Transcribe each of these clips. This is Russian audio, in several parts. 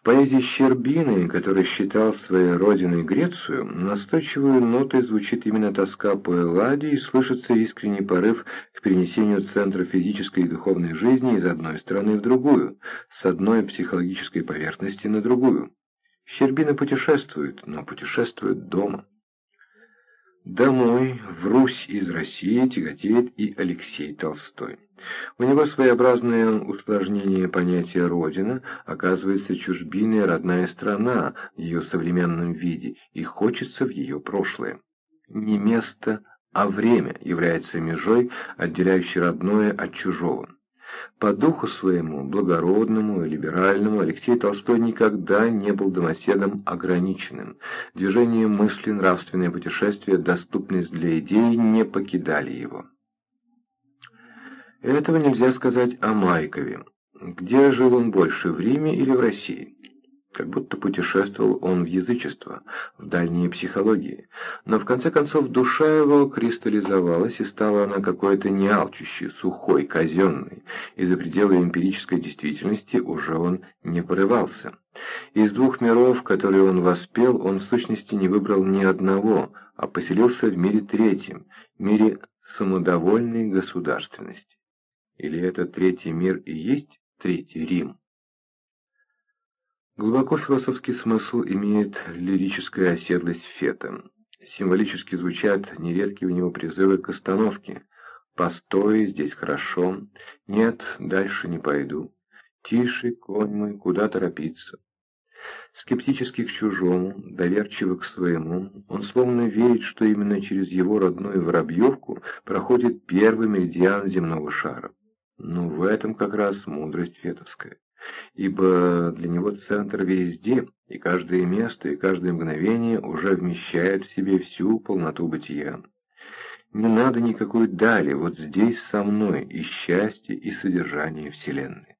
В поэзии Щербины, который считал своей родиной Грецию, настойчивую нотой звучит именно тоска по Элладе и слышится искренний порыв к перенесению центра физической и духовной жизни из одной страны в другую, с одной психологической поверхности на другую. Щербина путешествует, но путешествует дома. Домой, в Русь из России, тяготеет и Алексей Толстой. У него своеобразное усложнение понятия «родина», оказывается чужбиной родная страна в ее современном виде, и хочется в ее прошлое. Не место, а время является межой, отделяющей родное от чужого. По духу своему, благородному и либеральному, Алексей Толстой никогда не был домоседом ограниченным. Движение мысли, нравственное путешествие, доступность для идей не покидали его. Этого нельзя сказать о Майкове. Где жил он больше, в Риме или в России? Как будто путешествовал он в язычество, в дальние психологии. Но в конце концов душа его кристаллизовалась, и стала она какой-то неалчущей, сухой, казенной, и за пределы эмпирической действительности уже он не порывался. Из двух миров, которые он воспел, он в сущности не выбрал ни одного, а поселился в мире третьем, мире самодовольной государственности. Или этот третий мир и есть третий Рим? Глубоко философский смысл имеет лирическая оседлость Фета. Символически звучат нередкие у него призывы к остановке. «Постой, здесь хорошо», «Нет, дальше не пойду», «Тише, конь мой, куда торопиться». Скептически к чужому, доверчиво к своему, он словно верит, что именно через его родную Воробьевку проходит первый меридиан земного шара. Но в этом как раз мудрость фетовская ибо для него центр везде, и каждое место, и каждое мгновение уже вмещает в себе всю полноту бытия. Не надо никакой дали, вот здесь со мной и счастье, и содержание Вселенной.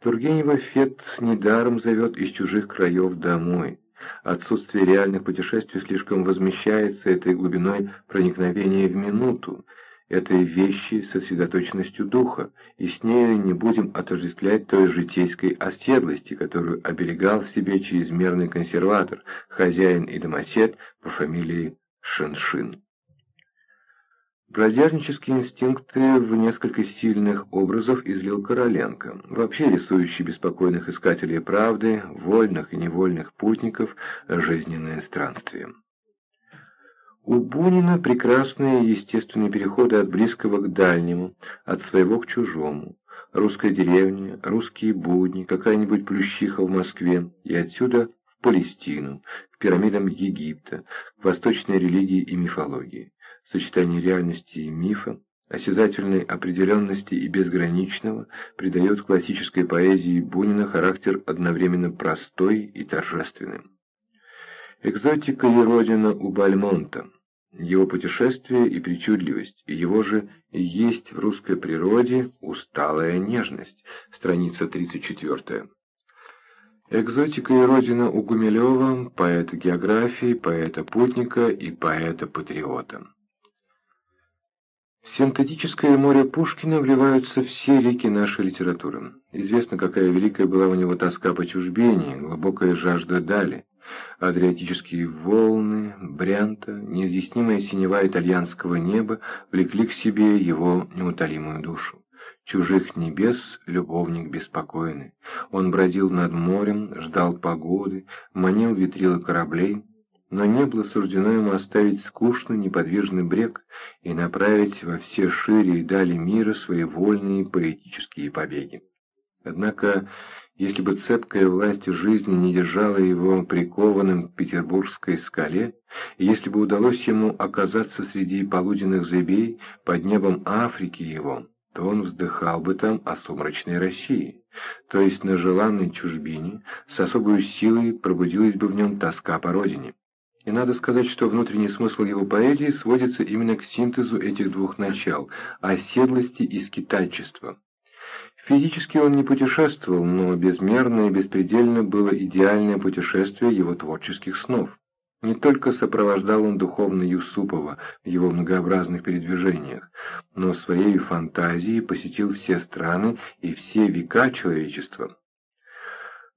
Тургенева Фет недаром зовет из чужих краев домой. Отсутствие реальных путешествий слишком возмещается этой глубиной проникновения в минуту, этой вещи сосредоточенностью духа, и с нею не будем отождествлять той житейской оседлости, которую оберегал в себе чрезмерный консерватор, хозяин и домосед по фамилии Шиншин. Бродяжнические инстинкты в несколько сильных образов излил Короленко, вообще рисующий беспокойных искателей правды, вольных и невольных путников, жизненное странствие. У Бунина прекрасные естественные переходы от близкого к дальнему, от своего к чужому. Русская деревня, русские будни, какая-нибудь плющиха в Москве, и отсюда в Палестину, к пирамидам Египта, к восточной религии и мифологии. Сочетание реальности и мифа, осязательной определенности и безграничного придает классической поэзии Бунина характер одновременно простой и торжественным. Экзотика и родина у Бальмонта его путешествие и причудливость, его же есть в русской природе усталая нежность. Страница 34. Экзотика и родина у Гумилева, поэта географии, поэта-путника и поэта-патриота. В синтетическое море Пушкина вливаются все реки нашей литературы. Известно, какая великая была у него тоска по чужбине, глубокая жажда дали. Адриатические волны, Брянта, неизъяснимая синева итальянского неба влекли к себе его неутолимую душу. Чужих небес любовник беспокойный. Он бродил над морем, ждал погоды, манил ветрила кораблей, но не было суждено ему оставить скучный неподвижный брег и направить во все шире и дали мира свои вольные поэтические побеги. Однако если бы цепкая власть жизни не держала его прикованным к петербургской скале, и если бы удалось ему оказаться среди полуденных зыбей под небом Африки его, то он вздыхал бы там о сумрачной России, то есть на желанной чужбине с особой силой пробудилась бы в нем тоска по родине. И надо сказать, что внутренний смысл его поэзии сводится именно к синтезу этих двух начал – оседлости и скитальчества. Физически он не путешествовал, но безмерно и беспредельно было идеальное путешествие его творческих снов. Не только сопровождал он духовно Юсупова в его многообразных передвижениях, но своей фантазией посетил все страны и все века человечества.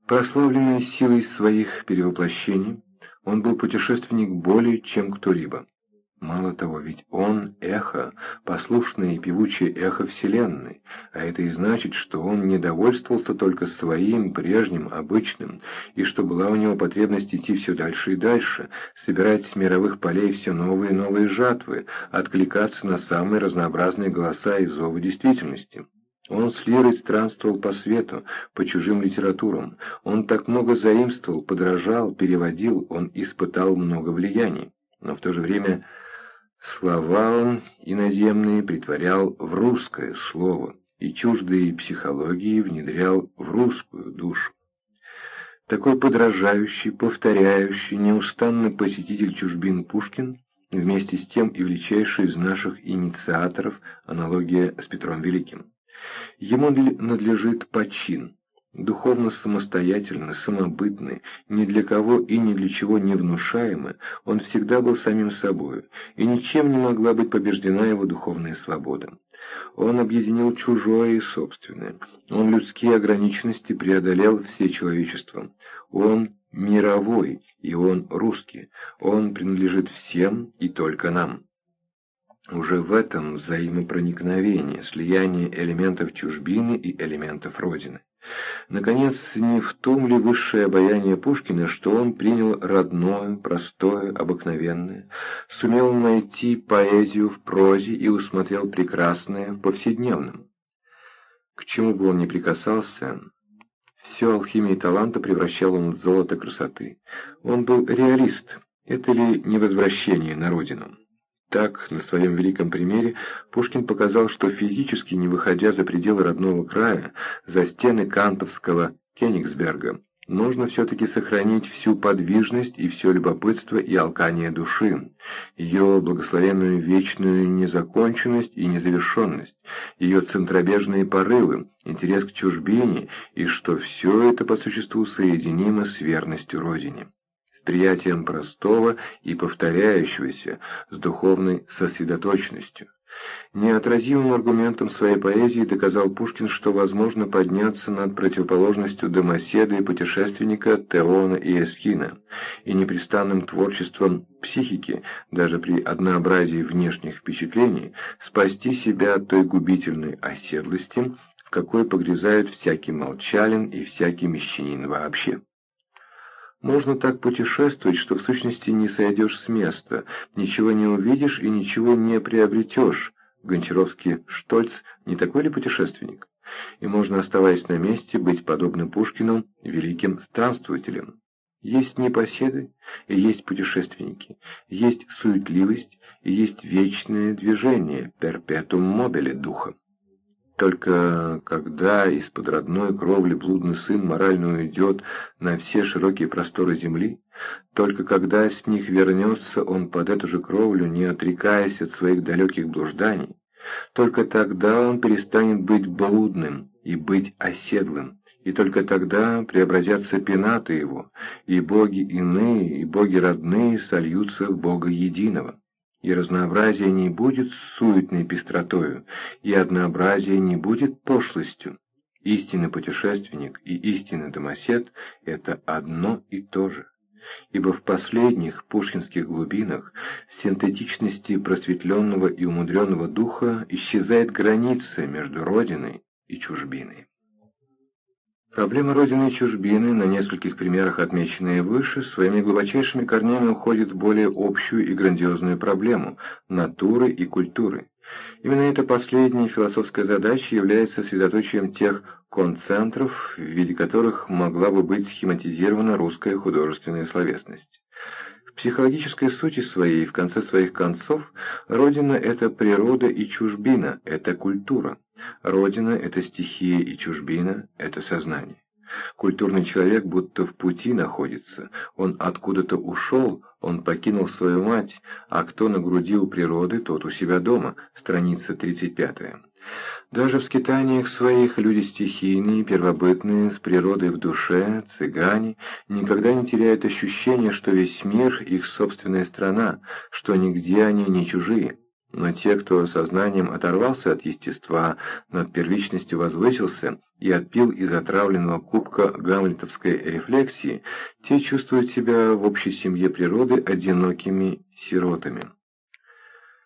Прославленный силой своих перевоплощений, он был путешественник более, чем кто-либо. Мало того, ведь он – эхо, послушное и певучее эхо Вселенной, а это и значит, что он не довольствовался только своим прежним, обычным, и что была у него потребность идти все дальше и дальше, собирать с мировых полей все новые и новые жатвы, откликаться на самые разнообразные голоса и зовы действительности. Он с лирой странствовал по свету, по чужим литературам. Он так много заимствовал, подражал, переводил, он испытал много влияний. Но в то же время Слова он иноземные притворял в русское слово и чуждые психологии внедрял в русскую душу. Такой подражающий, повторяющий, неустанный посетитель чужбин Пушкин, вместе с тем и величайший из наших инициаторов, аналогия с Петром Великим. Ему надлежит почин, Духовно самостоятельный, самобытный, ни для кого и ни для чего не внушаемый, он всегда был самим собою, и ничем не могла быть побеждена его духовная свобода. Он объединил чужое и собственное. Он людские ограниченности преодолел все человечеством. Он мировой, и он русский. Он принадлежит всем и только нам. Уже в этом взаимопроникновение, слияние элементов чужбины и элементов Родины. Наконец, не в том ли высшее обаяние Пушкина, что он принял родное, простое, обыкновенное, сумел найти поэзию в прозе и усмотрел прекрасное в повседневном? К чему бы он ни прикасался, все алхимией таланта превращал он в золото красоты. Он был реалист. Это ли не возвращение на родину? Так, на своем великом примере, Пушкин показал, что физически, не выходя за пределы родного края, за стены Кантовского Кенигсберга, нужно все-таки сохранить всю подвижность и все любопытство и алкание души, ее благословенную вечную незаконченность и незавершенность, ее центробежные порывы, интерес к чужбине, и что все это по существу соединимо с верностью Родине с приятием простого и повторяющегося, с духовной сосредоточенностью. Неотразимым аргументом своей поэзии доказал Пушкин, что возможно подняться над противоположностью домоседа и путешественника Теона и Эскина, и непрестанным творчеством психики, даже при однообразии внешних впечатлений, спасти себя от той губительной оседлости, в какой погрязают всякий молчалин и всякий мещанин вообще. Можно так путешествовать, что в сущности не сойдешь с места, ничего не увидишь и ничего не приобретешь. Гончаровский Штольц не такой ли путешественник? И можно, оставаясь на месте, быть подобным Пушкину, великим странствователем. Есть непоседы, и есть путешественники, есть суетливость, и есть вечное движение, перпетум мобиле духа. Только когда из-под родной кровли блудный сын морально уйдет на все широкие просторы земли, только когда с них вернется он под эту же кровлю, не отрекаясь от своих далеких блужданий, только тогда он перестанет быть блудным и быть оседлым, и только тогда преобразятся пенаты его, и боги иные, и боги родные сольются в Бога единого и разнообразие не будет суетной пестротою, и однообразие не будет пошлостью. Истинный путешественник и истинный домосед – это одно и то же. Ибо в последних пушкинских глубинах, в синтетичности просветленного и умудренного духа исчезает граница между Родиной и чужбиной. Проблема Родины и чужбины, на нескольких примерах отмеченные выше, своими глубочайшими корнями уходит в более общую и грандиозную проблему – натуры и культуры. Именно эта последняя философская задача является средоточием тех концентров, в виде которых могла бы быть схематизирована русская художественная словесность психологической сути своей, в конце своих концов, Родина – это природа и чужбина, это культура. Родина – это стихия и чужбина – это сознание. Культурный человек будто в пути находится, он откуда-то ушел, он покинул свою мать, а кто на груди у природы, тот у себя дома, страница 35. Даже в скитаниях своих люди стихийные, первобытные, с природой в душе, цыгане, никогда не теряют ощущения, что весь мир – их собственная страна, что нигде они не чужие. Но те, кто сознанием оторвался от естества, над первичностью возвысился и отпил из отравленного кубка гамлетовской рефлексии, те чувствуют себя в общей семье природы одинокими сиротами.